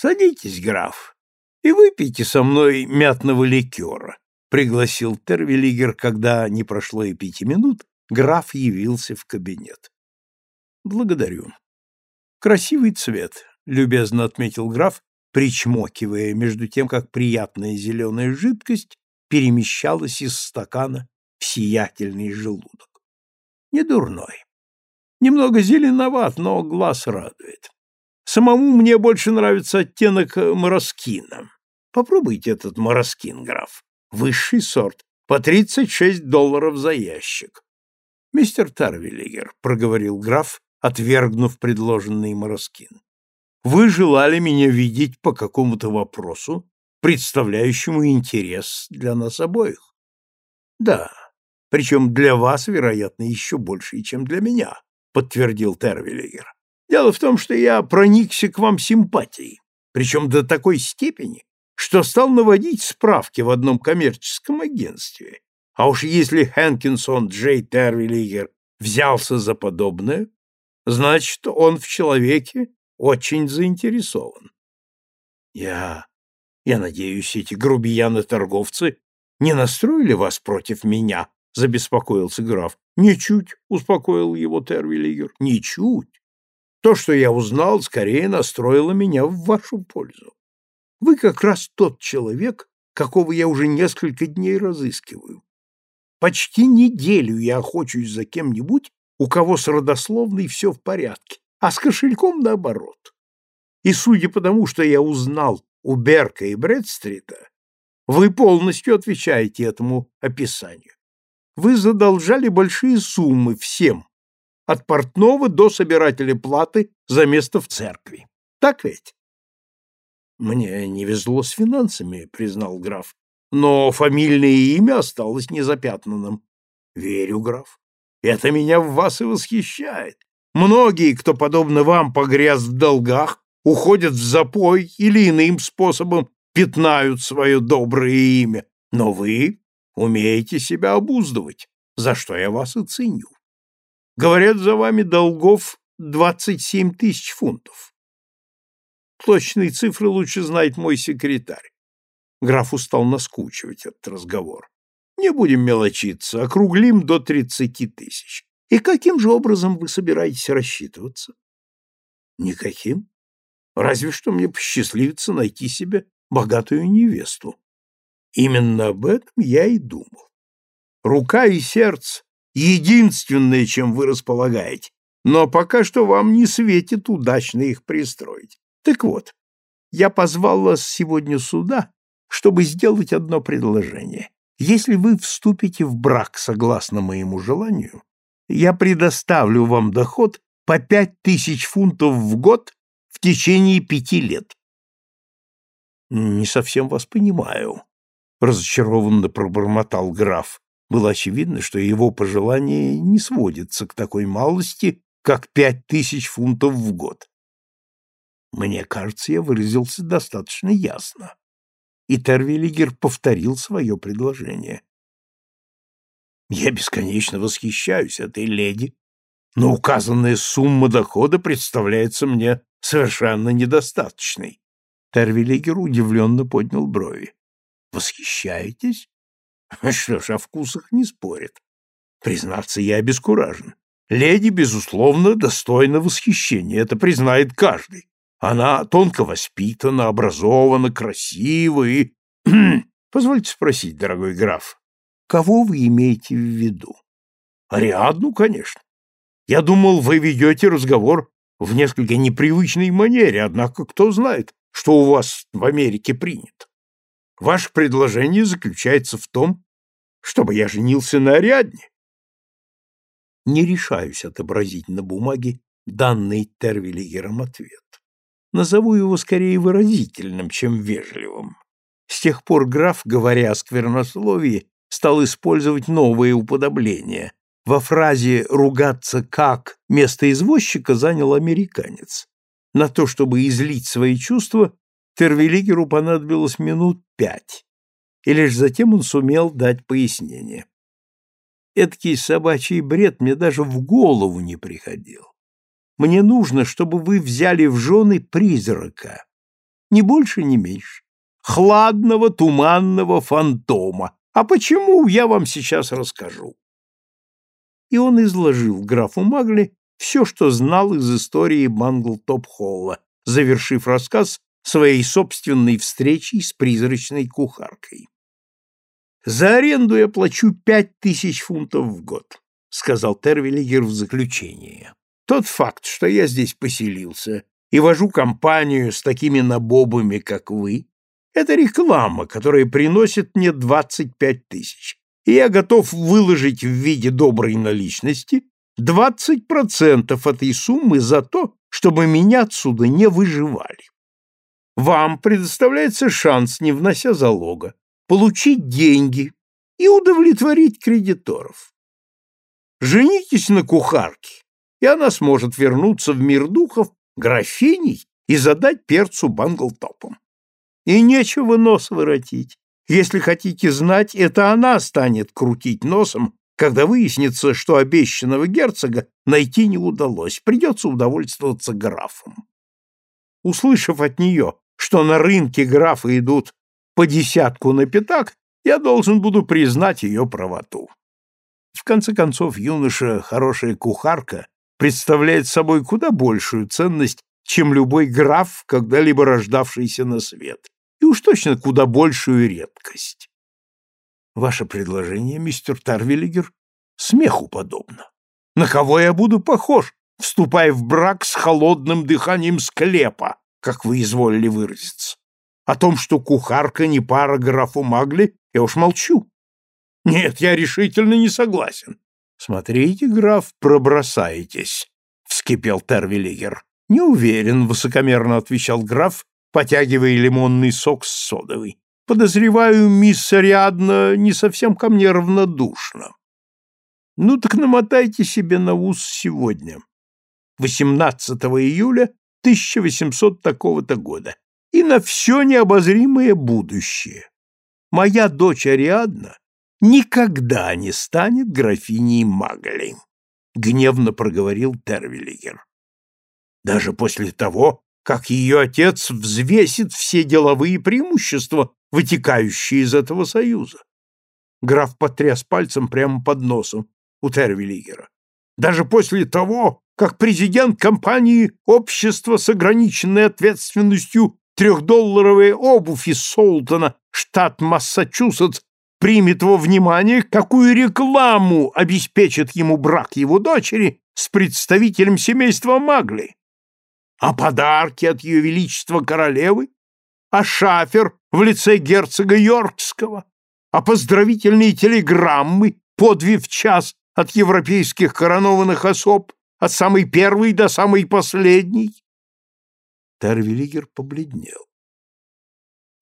Садитесь, граф, и выпейте со мной мятного ликера, пригласил Тервилигер, когда не прошло и пяти минут, граф явился в кабинет. Благодарю. Красивый цвет, любезно отметил граф, причмокивая между тем, как приятная зеленая жидкость перемещалась из стакана в сиятельный желудок. Не дурной. Немного зеленоват, но глаз радует. Самому мне больше нравится оттенок мороскина. Попробуйте этот мороскин, граф. Высший сорт. По 36 долларов за ящик. Мистер Тарвиллигер, проговорил граф, отвергнув предложенный мороскин. Вы желали меня видеть по какому-то вопросу, представляющему интерес для нас обоих? Да, причем для вас, вероятно, еще больше, чем для меня, подтвердил Тервиллигер. Дело в том, что я проникся к вам симпатией, причем до такой степени, что стал наводить справки в одном коммерческом агентстве. А уж если Хэнкинсон Джей Тервиллигер взялся за подобное, значит, он в человеке очень заинтересован. Я... я надеюсь, эти грубияны-торговцы не настроили вас против меня, — забеспокоился граф. — Ничуть, — успокоил его Тервиллигер, — ничуть. То, что я узнал, скорее настроило меня в вашу пользу. Вы как раз тот человек, какого я уже несколько дней разыскиваю. Почти неделю я охочусь за кем-нибудь, у кого с родословной все в порядке, а с кошельком наоборот. И судя по тому, что я узнал у Берка и Брэдстрита, вы полностью отвечаете этому описанию. Вы задолжали большие суммы всем, от портного до собирателя платы за место в церкви. Так ведь? Мне не везло с финансами, признал граф, но фамильное имя осталось незапятнанным. Верю, граф. Это меня в вас и восхищает. Многие, кто, подобно вам, погряз в долгах, уходят в запой или иным способом пятнают свое доброе имя. Но вы умеете себя обуздывать, за что я вас и ценю. Говорят, за вами долгов двадцать семь тысяч фунтов. Точные цифры лучше знает мой секретарь. Граф устал наскучивать этот разговор. Не будем мелочиться, округлим до тридцати тысяч. И каким же образом вы собираетесь рассчитываться? Никаким. Разве что мне посчастливится найти себе богатую невесту. Именно об этом я и думал. Рука и сердце единственное, чем вы располагаете, но пока что вам не светит удачно их пристроить. Так вот, я позвал вас сегодня сюда, чтобы сделать одно предложение. Если вы вступите в брак согласно моему желанию, я предоставлю вам доход по пять тысяч фунтов в год в течение пяти лет. Не совсем вас понимаю, разочарованно пробормотал граф. Было очевидно, что его пожелание не сводится к такой малости, как пять тысяч фунтов в год. Мне кажется, я выразился достаточно ясно. И Тервиллигер повторил свое предложение. Я бесконечно восхищаюсь этой леди, но указанная сумма дохода представляется мне совершенно недостаточной. Тервиллигер удивленно поднял брови. Восхищаетесь? Что ж, о вкусах не спорят. Признаться, я обескуражен. Леди, безусловно, достойна восхищения, это признает каждый. Она тонко воспитана, образована, красива и... Позвольте спросить, дорогой граф, кого вы имеете в виду? Ариадну, конечно. Я думал, вы ведете разговор в несколько непривычной манере, однако кто знает, что у вас в Америке принято. Ваше предложение заключается в том, чтобы я женился на Ариадне. Не решаюсь отобразить на бумаге данный Тервиллигером ответ. Назову его скорее выразительным, чем вежливым. С тех пор граф, говоря о сквернословии, стал использовать новые уподобления. Во фразе «ругаться как» место извозчика занял американец. На то, чтобы излить свои чувства, Тервелигеру понадобилось минут пять, и лишь затем он сумел дать пояснение. Эдакий собачий бред мне даже в голову не приходил. Мне нужно, чтобы вы взяли в жены призрака, Ни больше, ни меньше. Хладного, туманного фантома. А почему, я вам сейчас расскажу. И он изложил графу Магли все, что знал из истории Банглтоп-Холла, завершив рассказ своей собственной встречей с призрачной кухаркой. «За аренду я плачу пять тысяч фунтов в год», — сказал Тервиллигер в заключение. «Тот факт, что я здесь поселился и вожу компанию с такими набобами, как вы, это реклама, которая приносит мне двадцать пять тысяч, и я готов выложить в виде доброй наличности двадцать процентов этой суммы за то, чтобы меня отсюда не выживали. Вам предоставляется шанс, не внося залога, получить деньги и удовлетворить кредиторов. Женитесь на кухарке, и она сможет вернуться в мир духов графиней и задать перцу банглтопом. И нечего нос воротить. Если хотите знать, это она станет крутить носом, когда выяснится, что обещанного герцога найти не удалось, придется удовольствоваться графом. Услышав от нее, что на рынке графы идут по десятку на пятак, я должен буду признать ее правоту. В конце концов, юноша, хорошая кухарка, представляет собой куда большую ценность, чем любой граф, когда-либо рождавшийся на свет, и уж точно куда большую редкость. Ваше предложение, мистер Тарвиллигер, смеху подобно. На кого я буду похож, вступая в брак с холодным дыханием склепа, как вы изволили выразиться. О том, что кухарка не пара графу Магли, я уж молчу. Нет, я решительно не согласен. Смотрите, граф, пробросаетесь, вскипел Тервиллигер. Не уверен, высокомерно отвечал граф, потягивая лимонный сок с содовой. Подозреваю, мисс Ариадна не совсем ко мне равнодушна. Ну так намотайте себе на ус сегодня. 18 июля 1800 такого-то года, и на все необозримое будущее. Моя дочь Ариадна никогда не станет графиней Магали, гневно проговорил Тервиллигер. Даже после того, как ее отец взвесит все деловые преимущества, вытекающие из этого союза. Граф потряс пальцем прямо под носом у Тервиллигера. Даже после того, как президент компании «Общество с ограниченной ответственностью трехдолларовая обувь из Солтона, штат Массачусетс, примет во внимание, какую рекламу обеспечит ему брак его дочери с представителем семейства Магли. А подарки от ее величества королевы? А шафер в лице герцога Йоркского? А поздравительные телеграммы по две в час от европейских коронованных особ? От самой первой до самой последней. Тервиллигер побледнел.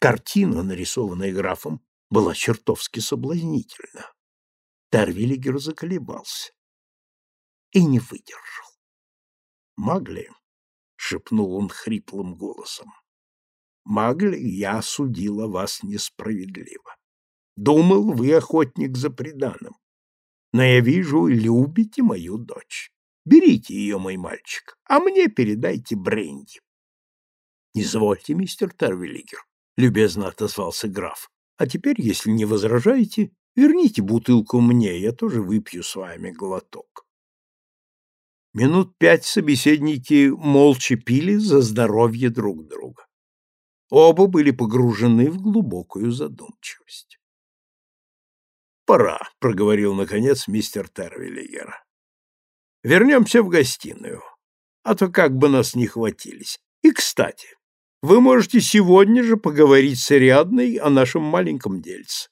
Картина, нарисованная графом, была чертовски соблазнительна. Тервиллигер заколебался и не выдержал. «Магли», — шепнул он хриплым голосом, — «Магли, я осудила вас несправедливо. Думал, вы охотник за преданным, но я вижу, любите мою дочь. Берите ее, мой мальчик, а мне передайте бренди. — Извольте, мистер Тарвелигер, — любезно отозвался граф. — А теперь, если не возражаете, верните бутылку мне, я тоже выпью с вами глоток. Минут пять собеседники молча пили за здоровье друг друга. Оба были погружены в глубокую задумчивость. «Пора», — проговорил, наконец, мистер Тервиллигер. Вернемся в гостиную, а то как бы нас не хватились. И, кстати, вы можете сегодня же поговорить с Ариадной о нашем маленьком дельце.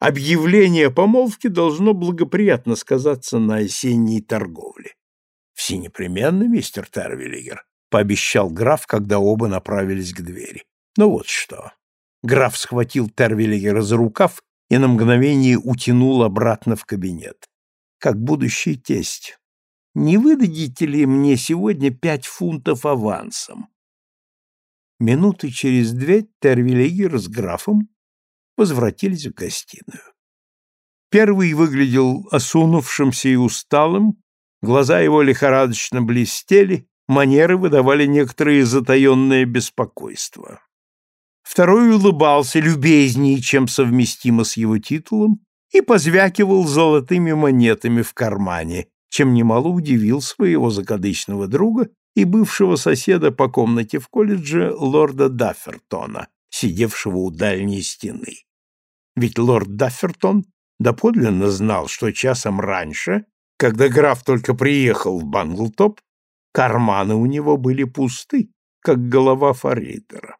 Объявление помолвки должно благоприятно сказаться на осенней торговле. — Все непременно, мистер Тервиллигер, — пообещал граф, когда оба направились к двери. — Ну вот что. Граф схватил Тервиллигера за рукав и на мгновение утянул обратно в кабинет. Как будущий тесть не выдадите ли мне сегодня пять фунтов авансом? Минуты через две Тервилегер с графом возвратились в гостиную. Первый выглядел осунувшимся и усталым, глаза его лихорадочно блестели, манеры выдавали некоторое затаенное беспокойство. Второй улыбался любезнее, чем совместимо с его титулом, и позвякивал золотыми монетами в кармане, чем немало удивил своего закадычного друга и бывшего соседа по комнате в колледже лорда Даффертона, сидевшего у дальней стены. Ведь лорд Даффертон доподлинно знал, что часом раньше, когда граф только приехал в Банглтоп, карманы у него были пусты, как голова форейтера.